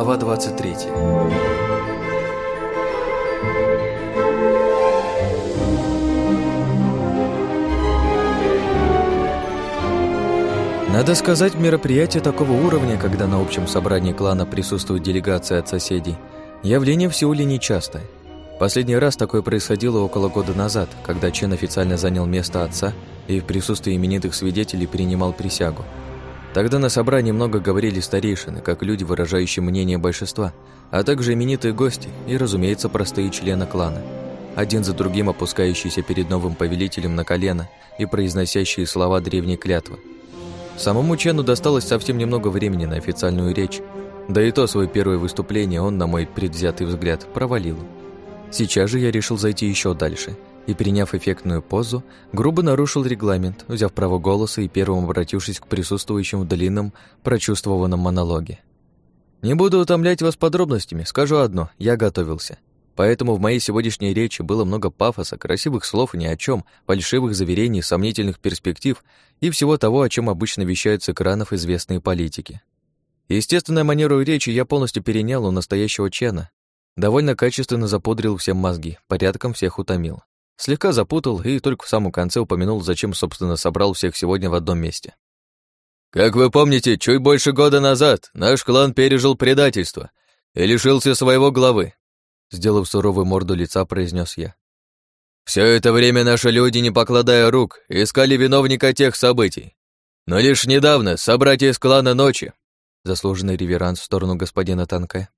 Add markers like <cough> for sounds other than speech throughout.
Глава 23 Надо сказать, мероприятие такого уровня, когда на общем собрании клана присутствует делегация от соседей, явление в Сеуле нечастое. Последний раз такое происходило около года назад, когда Чен официально занял место отца и в присутствии именитых свидетелей принимал присягу. Тогда на собрании много говорили старейшины, как люди, выражающие мнение большинства, а также именитые гости и, разумеется, простые члены клана, один за другим опускающиеся перед новым повелителем на колено и произносящие слова древней клятвы. Самому Чену досталось совсем немного времени на официальную речь, да и то свое первое выступление он, на мой предвзятый взгляд, провалил. Сейчас же я решил зайти еще дальше – и, приняв эффектную позу, грубо нарушил регламент, взяв право голоса и первым обратившись к присутствующим в длинном, прочувствованном монологе. «Не буду утомлять вас подробностями, скажу одно, я готовился. Поэтому в моей сегодняшней речи было много пафоса, красивых слов ни о чем, фальшивых заверений, сомнительных перспектив и всего того, о чем обычно вещают с экранов известные политики. Естественную манеру речи я полностью перенял у настоящего Чена, довольно качественно запудрил всем мозги, порядком всех утомил. Слегка запутал и только в самом конце упомянул, зачем, собственно, собрал всех сегодня в одном месте. «Как вы помните, чуть больше года назад наш клан пережил предательство и лишился своего главы», сделав суровую морду лица, произнес я. Все это время наши люди, не покладая рук, искали виновника тех событий. Но лишь недавно собратья из клана Ночи, заслуженный реверанс в сторону господина Танка,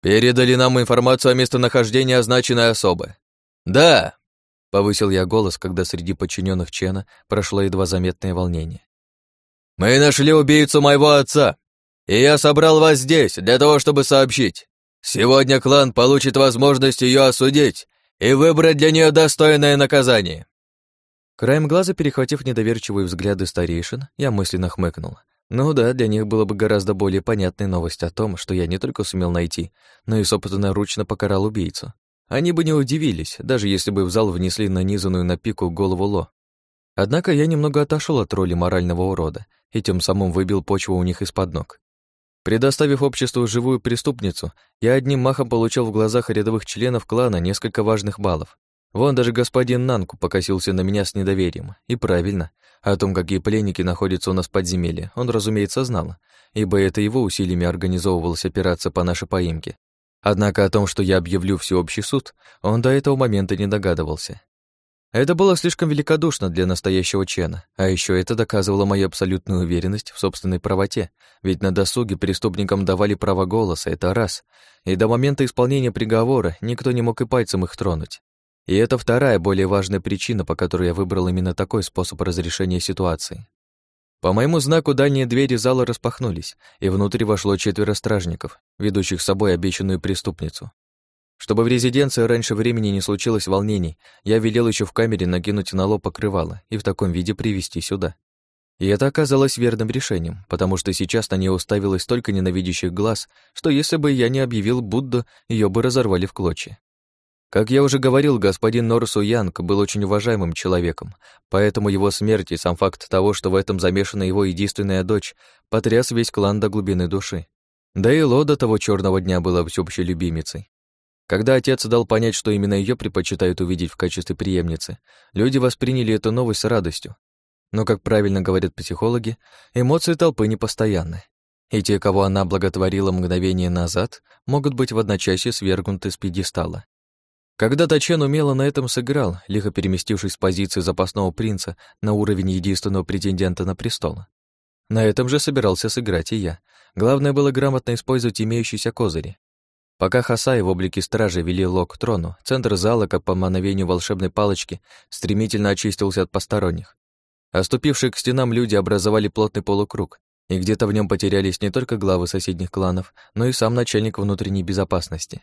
передали нам информацию о местонахождении означенной особы. Да, Повысил я голос, когда среди подчиненных Чена прошло едва заметное волнение. «Мы нашли убийцу моего отца, и я собрал вас здесь для того, чтобы сообщить. Сегодня клан получит возможность ее осудить и выбрать для нее достойное наказание». Краем глаза, перехватив недоверчивые взгляды старейшин, я мысленно хмыкнул. Ну да, для них было бы гораздо более понятной новость о том, что я не только сумел найти, но и собственноручно покарал убийцу. Они бы не удивились, даже если бы в зал внесли нанизанную на пику голову Ло. Однако я немного отошел от роли морального урода и тем самым выбил почву у них из-под ног. Предоставив обществу живую преступницу, я одним махом получил в глазах рядовых членов клана несколько важных баллов. Вон даже господин Нанку покосился на меня с недоверием. И правильно. О том, какие пленники находятся у нас в подземелье, он, разумеется, знал, ибо это его усилиями организовывалась операция по нашей поимке. Однако о том, что я объявлю всеобщий суд, он до этого момента не догадывался. Это было слишком великодушно для настоящего Чена, а еще это доказывало мою абсолютную уверенность в собственной правоте, ведь на досуге преступникам давали право голоса, это раз, и до момента исполнения приговора никто не мог и пальцем их тронуть. И это вторая, более важная причина, по которой я выбрал именно такой способ разрешения ситуации. По моему знаку дальние двери зала распахнулись, и внутрь вошло четверо стражников, ведущих с собой обещанную преступницу. Чтобы в резиденции раньше времени не случилось волнений, я велел еще в камере накинуть на лоб покрывало и в таком виде привести сюда. И это оказалось верным решением, потому что сейчас на нее уставилось столько ненавидящих глаз, что если бы я не объявил Будду, ее бы разорвали в клочья. Как я уже говорил, господин Норсу Янг был очень уважаемым человеком, поэтому его смерть и сам факт того, что в этом замешана его единственная дочь, потряс весь клан до глубины души. Да и Ло до того черного дня была всеобщей любимицей. Когда отец дал понять, что именно ее предпочитают увидеть в качестве преемницы, люди восприняли эту новость с радостью. Но, как правильно говорят психологи, эмоции толпы непостоянны. И те, кого она благотворила мгновение назад, могут быть в одночасье свергнуты с пьедестала. Когда-то Чен умело на этом сыграл, лихо переместившись с позиции запасного принца на уровень единственного претендента на престол. На этом же собирался сыграть и я. Главное было грамотно использовать имеющиеся козыри. Пока Хасай в облике стражи вели лог к трону, центр зала, как по мановению волшебной палочки, стремительно очистился от посторонних. Оступившие к стенам люди образовали плотный полукруг, и где-то в нем потерялись не только главы соседних кланов, но и сам начальник внутренней безопасности.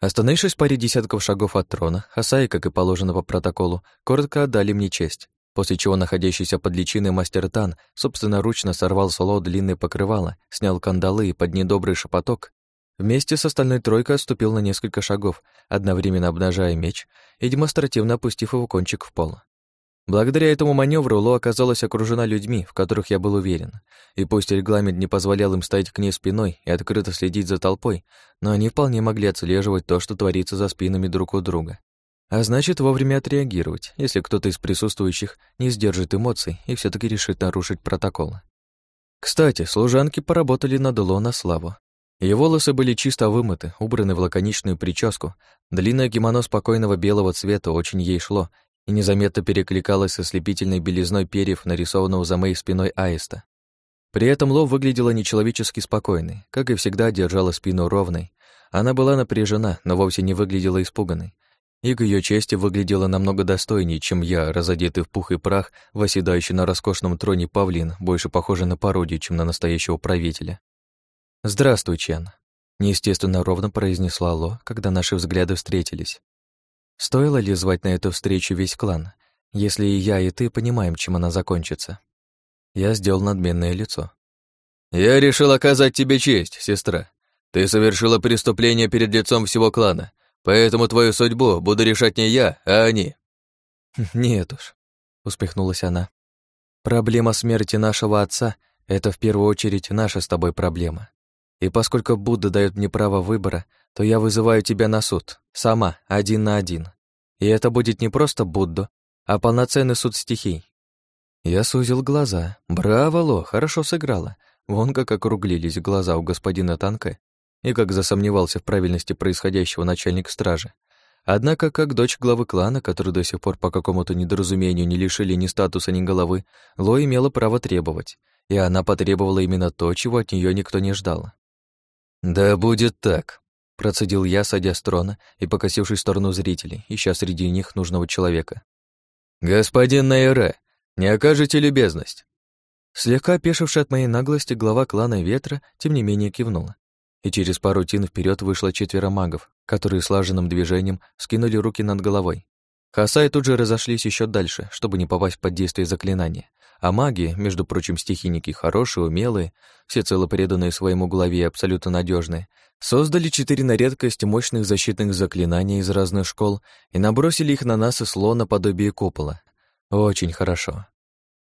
Остановившись в паре десятков шагов от трона, Хасаи, как и положено по протоколу, коротко отдали мне честь, после чего находящийся под личиной мастер Тан собственноручно сорвал с Ло длинное покрывало, снял кандалы и под недобрый шепоток вместе с остальной тройкой отступил на несколько шагов, одновременно обнажая меч и демонстративно опустив его кончик в пол. Благодаря этому маневру Ло оказалась окружена людьми, в которых я был уверен. И пусть регламент не позволял им стоять к ней спиной и открыто следить за толпой, но они вполне могли отслеживать то, что творится за спинами друг у друга. А значит, вовремя отреагировать, если кто-то из присутствующих не сдержит эмоций и все таки решит нарушить протокол. Кстати, служанки поработали над Ло на славу. Ее волосы были чисто вымыты, убраны в лаконичную прическу. Длинное кимоно спокойного белого цвета очень ей шло и незаметно перекликалась со слепительной белизной перьев, нарисованного за моей спиной аиста. При этом Ло выглядела нечеловечески спокойной, как и всегда держала спину ровной. Она была напряжена, но вовсе не выглядела испуганной. И к ее чести выглядела намного достойнее, чем я, разодетый в пух и прах, восседающий на роскошном троне павлин, больше похожий на пародию, чем на настоящего правителя. «Здравствуй, Чен», — неестественно ровно произнесла Ло, когда наши взгляды встретились. Стоило ли звать на эту встречу весь клан, если и я, и ты понимаем, чем она закончится? Я сделал надменное лицо. «Я решил оказать тебе честь, сестра. Ты совершила преступление перед лицом всего клана, поэтому твою судьбу буду решать не я, а они». <laughs> «Нет уж», — усмехнулась она. «Проблема смерти нашего отца — это в первую очередь наша с тобой проблема. И поскольку Будда дает мне право выбора, то я вызываю тебя на суд, сама, один на один. И это будет не просто Будду, а полноценный суд стихий. Я сузил глаза. Браво, Ло, хорошо сыграла. Вон как округлились глаза у господина Танка и как засомневался в правильности происходящего начальник стражи. Однако, как дочь главы клана, который до сих пор по какому-то недоразумению не лишили ни статуса, ни головы, Ло имела право требовать, и она потребовала именно то, чего от нее никто не ждал. «Да будет так», Процедил я, садя с трона и покосившись в сторону зрителей, ища среди них нужного человека. «Господин Найре, не окажете любезность?» Слегка опешивший от моей наглости глава клана Ветра, тем не менее кивнула. И через пару тин вперед вышло четверо магов, которые слаженным движением скинули руки над головой. Хасай тут же разошлись еще дальше, чтобы не попасть под действие заклинания. А маги, между прочим, стихийники хорошие, умелые, всецело преданные своему главе и абсолютно надежные, создали четыре на редкость мощных защитных заклинаний из разных школ и набросили их на нас и сло наподобие купола. Очень хорошо.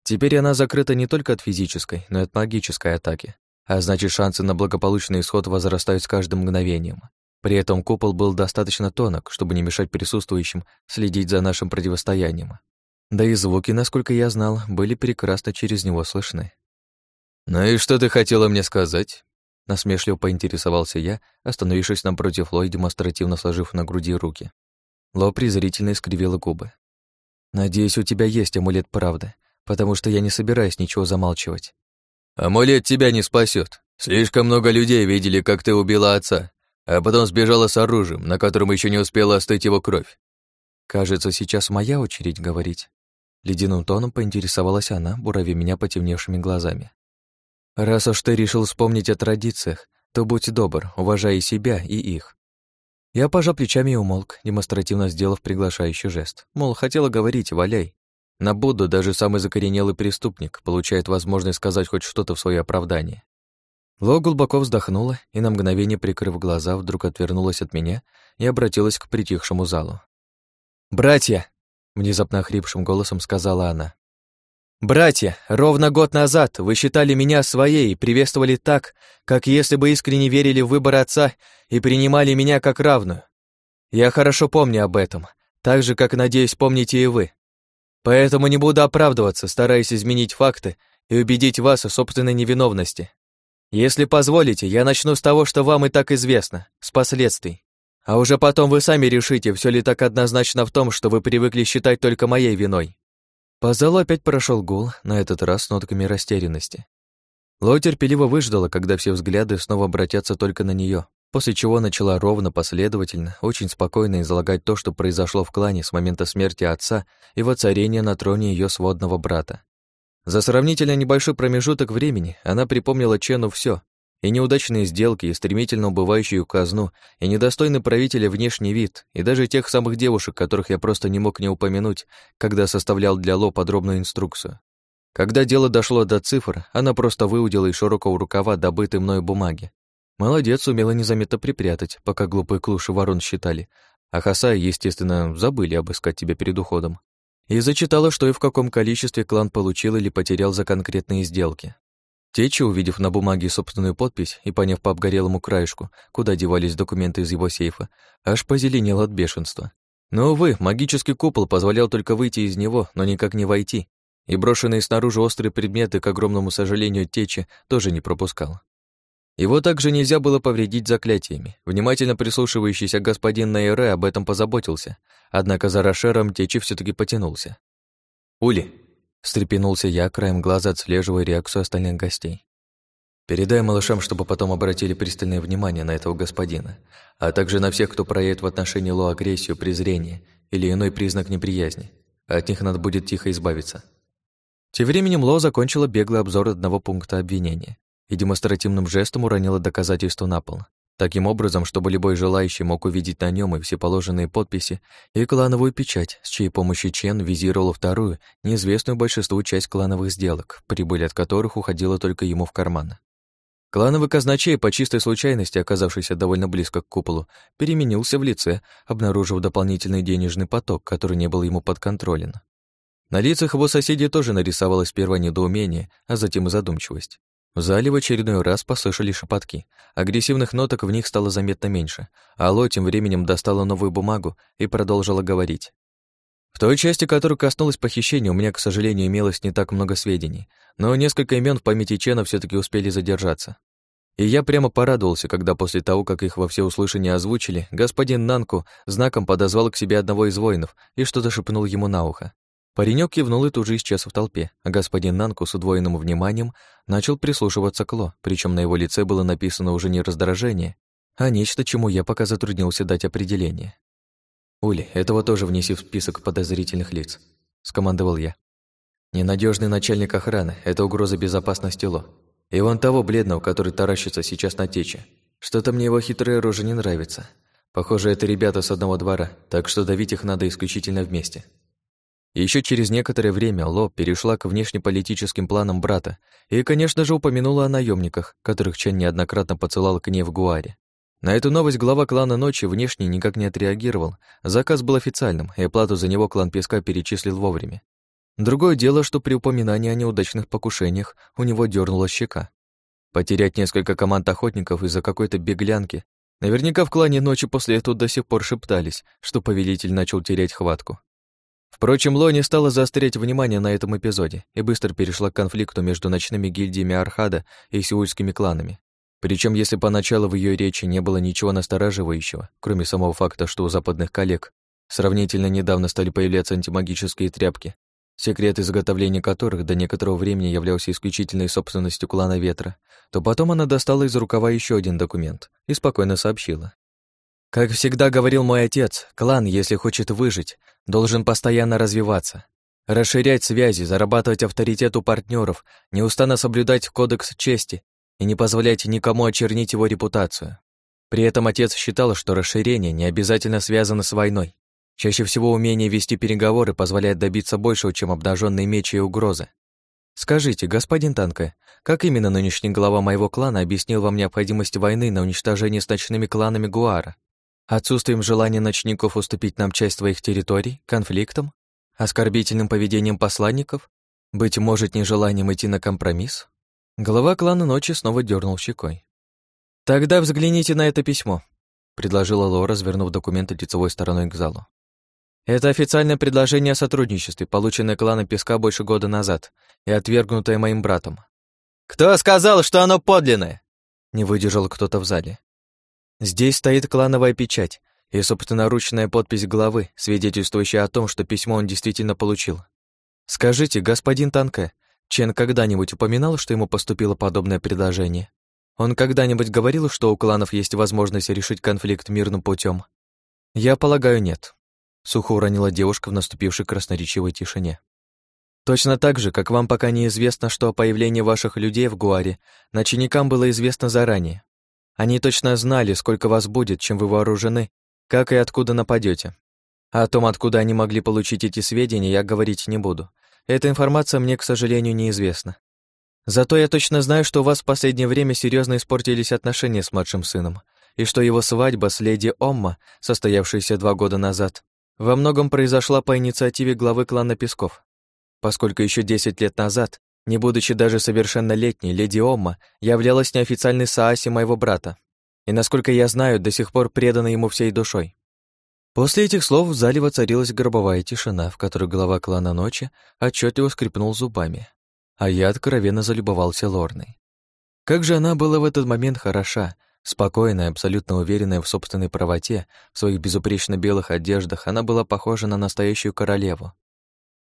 Теперь она закрыта не только от физической, но и от магической атаки, а значит, шансы на благополучный исход возрастают с каждым мгновением. При этом купол был достаточно тонок, чтобы не мешать присутствующим следить за нашим противостоянием. Да и звуки, насколько я знал, были прекрасно через него слышны. «Ну и что ты хотела мне сказать?» Насмешливо поинтересовался я, остановившись напротив Ло и демонстративно сложив на груди руки. Ло презрительно искривила губы. «Надеюсь, у тебя есть амулет правды, потому что я не собираюсь ничего замалчивать». «Амулет тебя не спасет. Слишком много людей видели, как ты убила отца, а потом сбежала с оружием, на котором еще не успела остыть его кровь». «Кажется, сейчас моя очередь говорить». Ледяным тоном поинтересовалась она, бурави меня потемневшими глазами. «Раз уж ты решил вспомнить о традициях, то будь добр, уважай и себя, и их». Я пожал плечами и умолк, демонстративно сделав приглашающий жест. Мол, хотела говорить, валяй. На Будду даже самый закоренелый преступник получает возможность сказать хоть что-то в свое оправдание. Ло глубоко вздохнула и на мгновение, прикрыв глаза, вдруг отвернулась от меня и обратилась к притихшему залу. «Братья!» Внезапно охрипшим голосом сказала она. «Братья, ровно год назад вы считали меня своей и приветствовали так, как если бы искренне верили в выбор отца и принимали меня как равную. Я хорошо помню об этом, так же, как, надеюсь, помните и вы. Поэтому не буду оправдываться, стараясь изменить факты и убедить вас в собственной невиновности. Если позволите, я начну с того, что вам и так известно, с последствий. А уже потом вы сами решите, все ли так однозначно в том, что вы привыкли считать только моей виной. По залу опять прошел гул, на этот раз с нотками растерянности. Ло терпеливо выждала, когда все взгляды снова обратятся только на нее, после чего начала ровно, последовательно, очень спокойно излагать то, что произошло в клане с момента смерти отца и воцарения на троне ее сводного брата. За сравнительно небольшой промежуток времени она припомнила Чену все, и неудачные сделки, и стремительно убывающую казну, и недостойный правителя внешний вид, и даже тех самых девушек, которых я просто не мог не упомянуть, когда составлял для Ло подробную инструкцию. Когда дело дошло до цифр, она просто выудила из широкого рукава добытые мною бумаги. Молодец, умела незаметно припрятать, пока глупые клуши ворон считали, а Хасаи, естественно, забыли обыскать тебя перед уходом. и зачитала, что и в каком количестве клан получил или потерял за конкретные сделки. Теча, увидев на бумаге собственную подпись и поняв по обгорелому краешку, куда девались документы из его сейфа, аж позеленел от бешенства. Но, увы, магический купол позволял только выйти из него, но никак не войти, и брошенные снаружи острые предметы, к огромному сожалению, Течи тоже не пропускал. Его также нельзя было повредить заклятиями. Внимательно прислушивающийся господин Нейре об этом позаботился, однако за Рошером Течи все таки потянулся. «Ули!» — встрепенулся я, краем глаза отслеживая реакцию остальных гостей. «Передай малышам, чтобы потом обратили пристальное внимание на этого господина, а также на всех, кто проявит в отношении Ло агрессию, презрение или иной признак неприязни. От них надо будет тихо избавиться». Тем временем Ло закончила беглый обзор одного пункта обвинения и демонстративным жестом уронила доказательство на пол. Таким образом, чтобы любой желающий мог увидеть на нем и все положенные подписи, и клановую печать, с чьей помощью Чен визировал вторую, неизвестную большинству часть клановых сделок, прибыль от которых уходила только ему в карман. Клановый казначей, по чистой случайности оказавшийся довольно близко к куполу, переменился в лице, обнаружив дополнительный денежный поток, который не был ему подконтролен. На лицах его соседей тоже нарисовалось первое недоумение, а затем и задумчивость. В зале в очередной раз послышались шепотки. Агрессивных ноток в них стало заметно меньше. Алло тем временем достала новую бумагу и продолжила говорить. В той части, которой коснулось похищения, у меня, к сожалению, имелось не так много сведений, но несколько имен в памяти Чена все таки успели задержаться. И я прямо порадовался, когда после того, как их во всеуслышание озвучили, господин Нанку знаком подозвал к себе одного из воинов и что-то шепнул ему на ухо. Паренек кивнул и тут же исчез в толпе, а господин Нанку с удвоенным вниманием начал прислушиваться к Ло, причем на его лице было написано уже не раздражение, а нечто, чему я пока затруднился дать определение. «Ули, этого тоже внеси в список подозрительных лиц», — скомандовал я. Ненадежный начальник охраны — это угроза безопасности Ло. И вон того бледного, который таращится сейчас на тече. Что-то мне его хитрая рожа не нравится. Похоже, это ребята с одного двора, так что давить их надо исключительно вместе. Еще через некоторое время Ло перешла к внешнеполитическим планам брата и, конечно же, упомянула о наемниках, которых Чен неоднократно поцелал к ней в Гуаре. На эту новость глава клана Ночи внешне никак не отреагировал. Заказ был официальным, и оплату за него клан Песка перечислил вовремя. Другое дело, что при упоминании о неудачных покушениях у него дернула щека. Потерять несколько команд охотников из-за какой-то беглянки Наверняка в клане ночи после этого до сих пор шептались, что повелитель начал терять хватку. Впрочем, Ло не стала заострять внимание на этом эпизоде и быстро перешла к конфликту между ночными гильдиями Архада и сеульскими кланами. Причем, если поначалу в ее речи не было ничего настораживающего, кроме самого факта, что у западных коллег сравнительно недавно стали появляться антимагические тряпки, секрет изготовления которых до некоторого времени являлся исключительной собственностью клана Ветра, то потом она достала из рукава еще один документ и спокойно сообщила. Как всегда говорил мой отец, клан, если хочет выжить, должен постоянно развиваться, расширять связи, зарабатывать авторитет у партнеров, неустанно соблюдать кодекс чести и не позволять никому очернить его репутацию. При этом отец считал, что расширение не обязательно связано с войной. Чаще всего умение вести переговоры позволяет добиться большего, чем обнаженные мечи и угрозы. Скажите, господин Танка, как именно нынешний глава моего клана объяснил вам необходимость войны на уничтожение с ночными кланами Гуара? Отсутствием желания ночников уступить нам часть своих территорий, конфликтом, оскорбительным поведением посланников, быть может, нежеланием идти на компромисс? Глава клана ночи снова дернул щекой. «Тогда взгляните на это письмо», — предложила Лора, развернув документы лицевой стороной к залу. «Это официальное предложение о сотрудничестве, полученное кланом Песка больше года назад и отвергнутое моим братом». «Кто сказал, что оно подлинное?» — не выдержал кто-то в зале. Здесь стоит клановая печать и собственноручная подпись главы, свидетельствующая о том, что письмо он действительно получил. Скажите, господин Танке, Чен когда-нибудь упоминал, что ему поступило подобное предложение? Он когда-нибудь говорил, что у кланов есть возможность решить конфликт мирным путем? Я полагаю, нет. Сухо уронила девушка в наступившей красноречивой тишине. Точно так же, как вам пока неизвестно, что о появлении ваших людей в Гуаре ночникам было известно заранее. Они точно знали, сколько вас будет, чем вы вооружены, как и откуда нападете. А о том, откуда они могли получить эти сведения, я говорить не буду. Эта информация мне, к сожалению, неизвестна. Зато я точно знаю, что у вас в последнее время серьезно испортились отношения с младшим сыном, и что его свадьба с леди Омма, состоявшаяся два года назад, во многом произошла по инициативе главы клана Песков, поскольку еще 10 лет назад, не будучи даже совершеннолетней, леди Омма являлась неофициальной Сааси моего брата, и, насколько я знаю, до сих пор предана ему всей душой. После этих слов в зале воцарилась гробовая тишина, в которой глава клана Ночи отчетливо скрипнул зубами, а я откровенно залюбовался Лорной. Как же она была в этот момент хороша, спокойная, абсолютно уверенная в собственной правоте, в своих безупречно белых одеждах, она была похожа на настоящую королеву.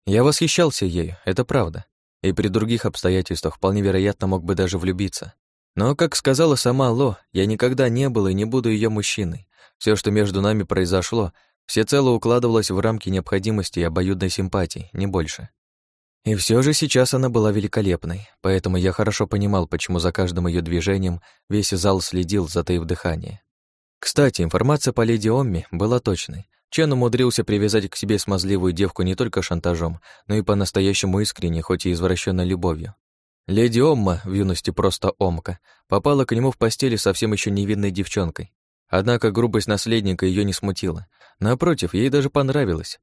Я восхищался ею, это правда, и при других обстоятельствах вполне вероятно мог бы даже влюбиться. Но, как сказала сама Ло, я никогда не был и не буду ее мужчиной. Все, что между нами произошло, всецело укладывалось в рамки необходимости и обоюдной симпатии, не больше. И все же сейчас она была великолепной, поэтому я хорошо понимал, почему за каждым ее движением весь зал следил, затаив дыхание. Кстати, информация по леди Омми была точной. Чен умудрился привязать к себе смазливую девку не только шантажом, но и по-настоящему искренне, хоть и извращенной любовью. Леди Омма, в юности просто Омка, попала к нему в постели совсем еще невинной девчонкой. Однако грубость наследника ее не смутила. Напротив, ей даже понравилось.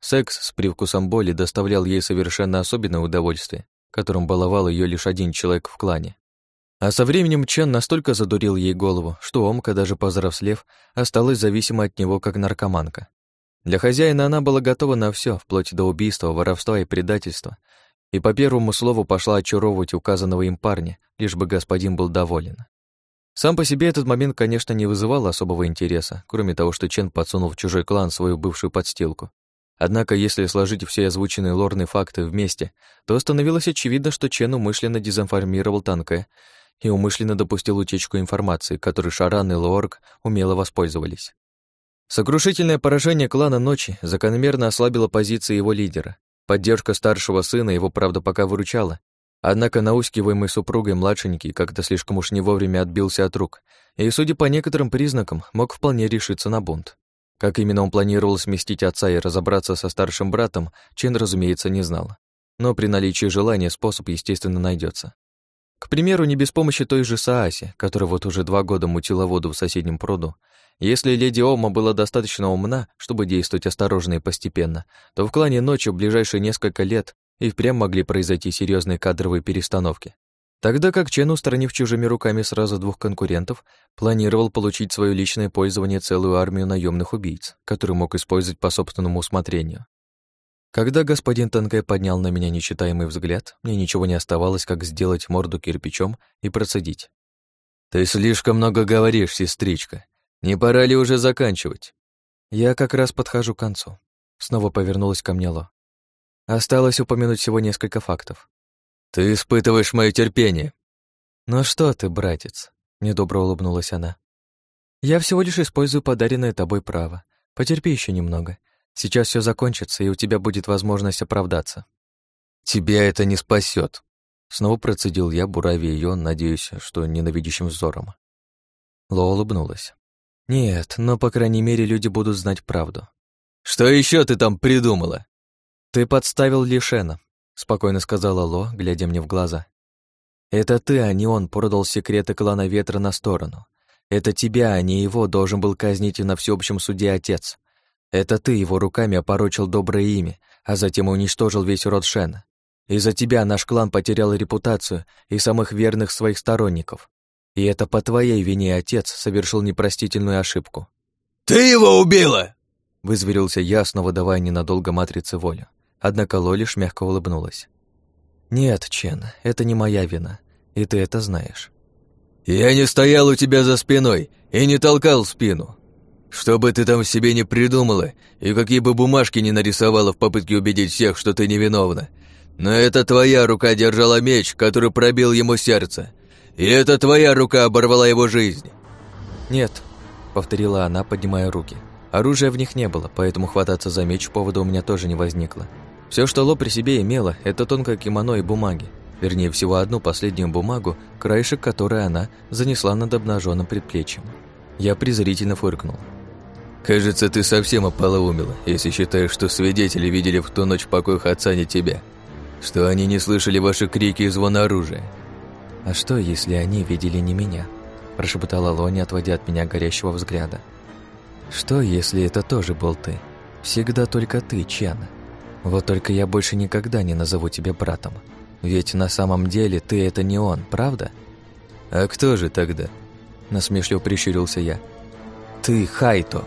Секс с привкусом боли доставлял ей совершенно особенное удовольствие, которым баловал ее лишь один человек в клане. А со временем Чен настолько задурил ей голову, что Омка, даже повзрослев, осталась зависима от него как наркоманка. Для хозяина она была готова на все, вплоть до убийства, воровства и предательства, и по первому слову пошла очаровывать указанного им парня, лишь бы господин был доволен. Сам по себе этот момент, конечно, не вызывал особого интереса, кроме того, что Чен подсунул в чужой клан свою бывшую подстилку. Однако, если сложить все озвученные лорные факты вместе, то становилось очевидно, что Чен умышленно дезинформировал Танке и умышленно допустил утечку информации, которой Шаран и Лорк умело воспользовались. Сокрушительное поражение клана Ночи закономерно ослабило позиции его лидера, Поддержка старшего сына его, правда, пока выручала. Однако наускиваемый супругой младшенький как-то слишком уж не вовремя отбился от рук, и, судя по некоторым признакам, мог вполне решиться на бунт. Как именно он планировал сместить отца и разобраться со старшим братом, Чен, разумеется, не знал. Но при наличии желания способ, естественно, найдется. К примеру, не без помощи той же Сааси, которая вот уже два года мутила воду в соседнем пруду, если леди Ома была достаточно умна, чтобы действовать осторожно и постепенно, то в клане ночью в ближайшие несколько лет и впрямь могли произойти серьезные кадровые перестановки. Тогда как Чен, устранив чужими руками сразу двух конкурентов, планировал получить свое личное пользование целую армию наемных убийц, которую мог использовать по собственному усмотрению. Когда господин Танкэ поднял на меня нечитаемый взгляд, мне ничего не оставалось, как сделать морду кирпичом и процедить. «Ты слишком много говоришь, сестричка. Не пора ли уже заканчивать? Я как раз подхожу к концу. Снова повернулась ко мне Ло. Осталось упомянуть всего несколько фактов. Ты испытываешь мое терпение. Ну что ты, братец? Недобро улыбнулась она. Я всего лишь использую подаренное тобой право. Потерпи еще немного. Сейчас все закончится, и у тебя будет возможность оправдаться. Тебя это не спасет. Снова процедил я, буравя ее, надеюсь, что ненавидящим взором. Ло улыбнулась. Нет, но, по крайней мере, люди будут знать правду. «Что еще ты там придумала?» «Ты подставил Лишена», — спокойно сказала Ло, глядя мне в глаза. «Это ты, а не он, продал секреты клана Ветра на сторону. Это тебя, а не его, должен был казнить на всеобщем суде отец. Это ты его руками опорочил доброе имя, а затем уничтожил весь род Шена. Из-за тебя наш клан потерял репутацию и самых верных своих сторонников. И это по твоей вине отец совершил непростительную ошибку. «Ты его убила!» Вызверился я, снова давая ненадолго матрице волю. Однако Лолиш мягко улыбнулась. «Нет, Чен, это не моя вина, и ты это знаешь». «Я не стоял у тебя за спиной и не толкал спину. Что бы ты там себе не придумала и какие бы бумажки не нарисовала в попытке убедить всех, что ты невиновна, но это твоя рука держала меч, который пробил ему сердце, и это твоя рука оборвала его жизнь!» «Нет», — повторила она, поднимая руки. Оружия в них не было, поэтому хвататься за меч повода у меня тоже не возникло. Все, что Ло при себе имела, это тонкое кимоно и бумаги. Вернее, всего одну последнюю бумагу, краешек которой она занесла над обнаженным предплечьем. Я презрительно фыркнул. «Кажется, ты совсем ополоумела, если считаешь, что свидетели видели в ту ночь в покоях отца не тебя. Что они не слышали ваши крики и звон оружия. «А что, если они видели не меня?» прошептала Лони, отводя от меня горящего взгляда. «Что, если это тоже был ты?» Всегда только ты, Чен. Вот только я больше никогда не назову тебя братом. Ведь на самом деле ты это не он, правда? А кто же тогда? Насмешливо прищурился я. Ты, Хайто.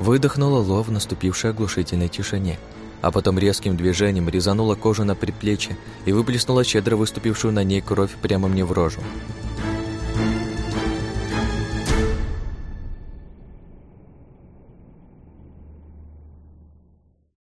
Выдохнула Ло в наступившей оглушительной тишине, а потом резким движением резанула кожу на предплечье и выплеснула щедро выступившую на ней кровь прямо мне в рожу.